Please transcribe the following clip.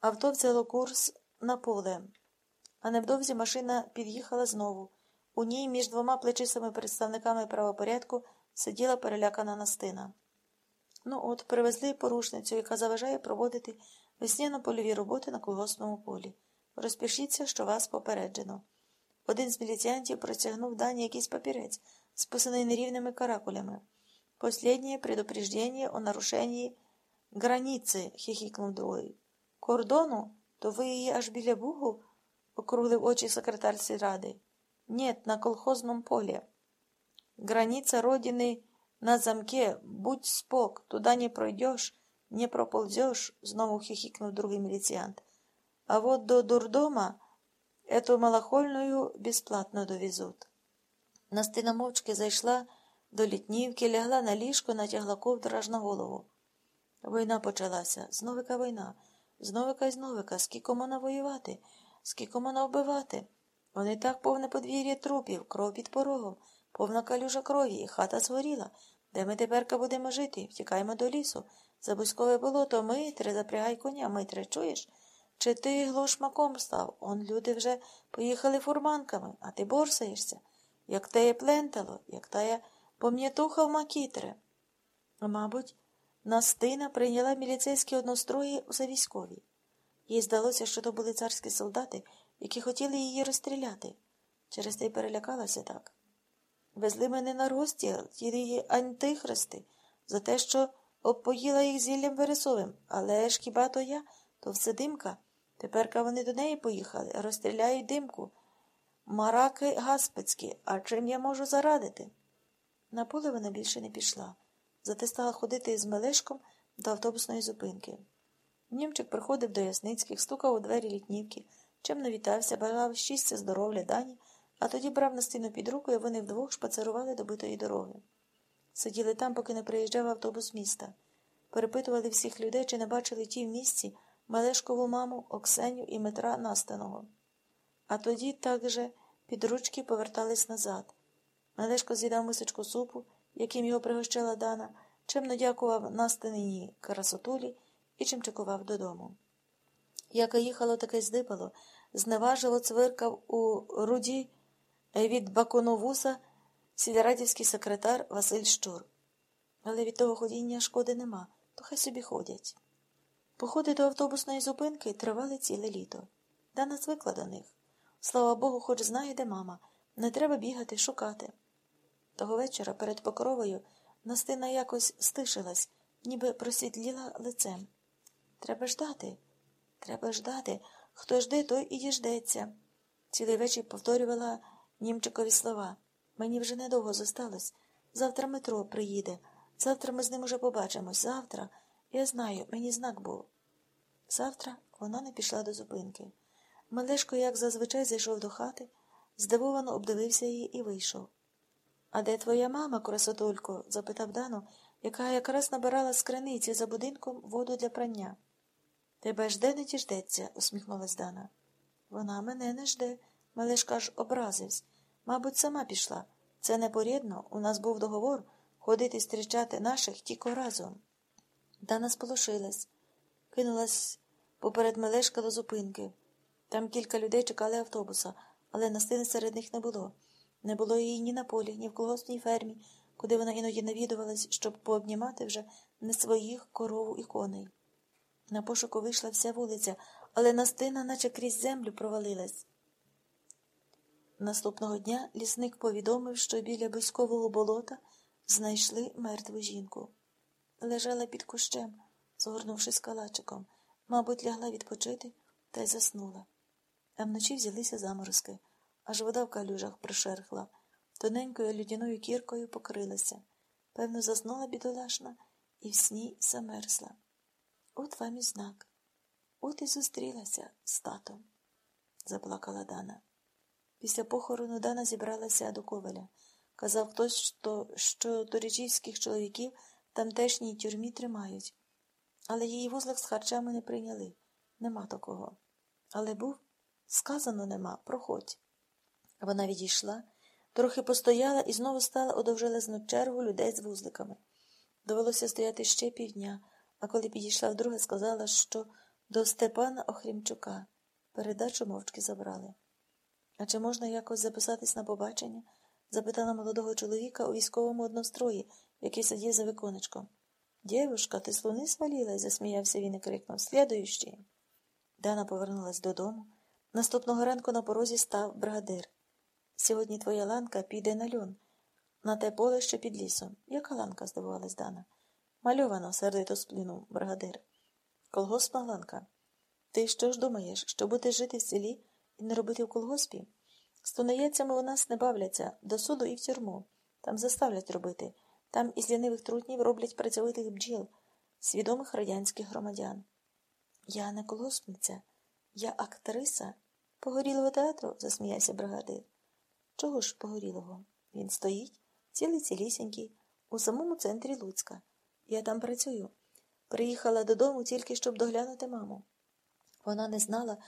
Авто взяло курс на поле, а невдовзі машина під'їхала знову. У ній між двома плечисами представниками правопорядку сиділа перелякана Настина. Ну от, привезли порушницю, яка заважає проводити весняно-польові роботи на колгоспному полі. Розпишіться, що вас попереджено. Один з міліціантів протягнув дані якийсь папірець, списаний нерівними каракулями. Последнее предупреждение о нарушении границі, хихікнув другий. Кордону? То ви її аж біля Бугу? округлив очі секретар сільради. Нет, на колхозному полі. Граница родины на замке, будь спок, туда не пройдешь, не проползешь, знову хихикнув другий міліціант. А вот до дурдома эту малохольную бесплатно довезут. Настина мовчки зайшла до літнівки, лягла на ліжко, натягла ковдраж на голову. Війна почалася. Зновика війна. Зновика й зновика. Воювати, скільки можна вбивати. Вони так повне подвір'я трупів, кров під порогом, повна калюжа крові, і хата згоріла. Де ми теперка будемо жити? Втікаємо до лісу. За бузькове болото Митре, запрягай коня, Митре, чуєш? Чи ти глушмаком став? Он люди вже поїхали фурманками, а ти борсаєшся. Як теє плентало, як тая пом'ятуха в макітре. Мабуть, Настина прийняла міліцейські однострої за військові. Їй здалося, що то були царські солдати, які хотіли її розстріляти. Через те й перелякалася так. Везли мене на розстріл, ті антихристи, за те, що обпоїла їх зіллям вересовим, але ж хіба то я, то все димка. Теперка вони до неї поїхали, розстріляють димку. Мараки гаспецькі, а чим я можу зарадити? На поле вона більше не пішла, зате стала ходити з Мелешком до автобусної зупинки. Німчик приходив до Ясницьких, стукав у двері літнівки, чим вітався, бажав щастя, здоров'я дані, а тоді брав на стіну під руку, і вони вдвох шпацерували до битої дороги. Сиділи там, поки не приїжджав автобус міста. Перепитували всіх людей, чи не бачили ті в місті Мелешкову маму, Оксеню і Метра Настаного. А тоді так же під ручки повертались назад. Мелешко з'їдав мисочку супу, яким його пригощала Дана, чемно дякував настанині красотулі і чимчикував додому. Яка їхало, таке здибало, зневажливо цвиркав у руді від баконовуса сільрадівський секретар Василь Щур. Але від того ходіння шкоди нема, то хай собі ходять. Походи до автобусної зупинки тривали ціле літо. Дана звикла до них. Слава Богу, хоч знає, де мама. Не треба бігати, шукати. Того вечора перед покровою Настина якось стишилась, ніби просвітліла лицем. Треба ждати, треба ждати. Хто жде, той і діждеться. Цілий вечір повторювала німчикові слова. Мені вже недовго зосталось. Завтра метро приїде. Завтра ми з ним уже побачимось. Завтра. Я знаю, мені знак був. Завтра вона не пішла до зупинки. Малешко, як зазвичай, зайшов до хати, здивовано обдивився її і вийшов. А де твоя мама, красотулько? запитав Дану, яка якраз набирала з криниці за будинком воду для прання. Тебе жде не діждеться, усміхнулась Дана. Вона мене не жде. Малешка ж образився. Мабуть, сама пішла. Це непорідно. У нас був договор ходити зустрічати наших тільки разом. Дана сполошилась, кинулась поперед Мелешка до зупинки. Там кілька людей чекали автобуса, але Настини серед них не було. Не було її ні на полі, ні в колгоспній фермі, куди вона іноді навідувалась, щоб пообнімати вже не своїх корову і коней. На пошуку вийшла вся вулиця, але Настина, наче крізь землю, провалилась. Наступного дня лісник повідомив, що біля Биськового болота знайшли мертву жінку. Лежала під кущем, згорнувшись калачиком, мабуть, лягла відпочити та й заснула. А вночі взялися заморозки, аж вода в калюжах прошерхла, тоненькою людяною кіркою покрилася. Певно, заснула бідолашна і в сні замерзла. От вам і знак. От і зустрілася з татом, заплакала Дана. Після похорону Дана зібралася до коваля. Казав хтось, що, що торічівських чоловіків тамтешній тюрмі тримають. Але її вузлик з харчами не прийняли. Нема такого. Але був сказано нема, проходь. Вона відійшла, трохи постояла і знову стала у довжелезну чергу людей з вузликами. Довелося стояти ще півдня, а коли підійшла вдруге, сказала, що До Степана Охрімчука. Передачу мовчки забрали. А чи можна якось записатись на побачення? запитала молодого чоловіка у військовому однострої, який сидів за виконечком. Дєвушка, ти з луни свалілась? засміявся він і крикнув. Слідуючий. Дана повернулась додому. Наступного ранку на порозі став бригадир. Сьогодні твоя ланка піде на льон, на те поле, що під лісом. Яка ланка? здивувалась Дана. Мальовано, сердито сплюнув бригадир. Колгоспна ланка. Ти що ж думаєш, що будеш жити в селі і не робити в колгоспі? З тунеєцями у нас не бавляться до суду і в тюрму. Там заставлять робити. Там із лінивих трутнів роблять працьовитих бджіл, свідомих радянських громадян. Я не колгоспниця, я актриса. Погорілого театру, засміявся бригадир. Чого ж погорілого? Він стоїть, цілий цілісінький, у самому центрі Луцька. Я там працюю. Приїхала додому тільки щоб доглянути маму. Вона не знала,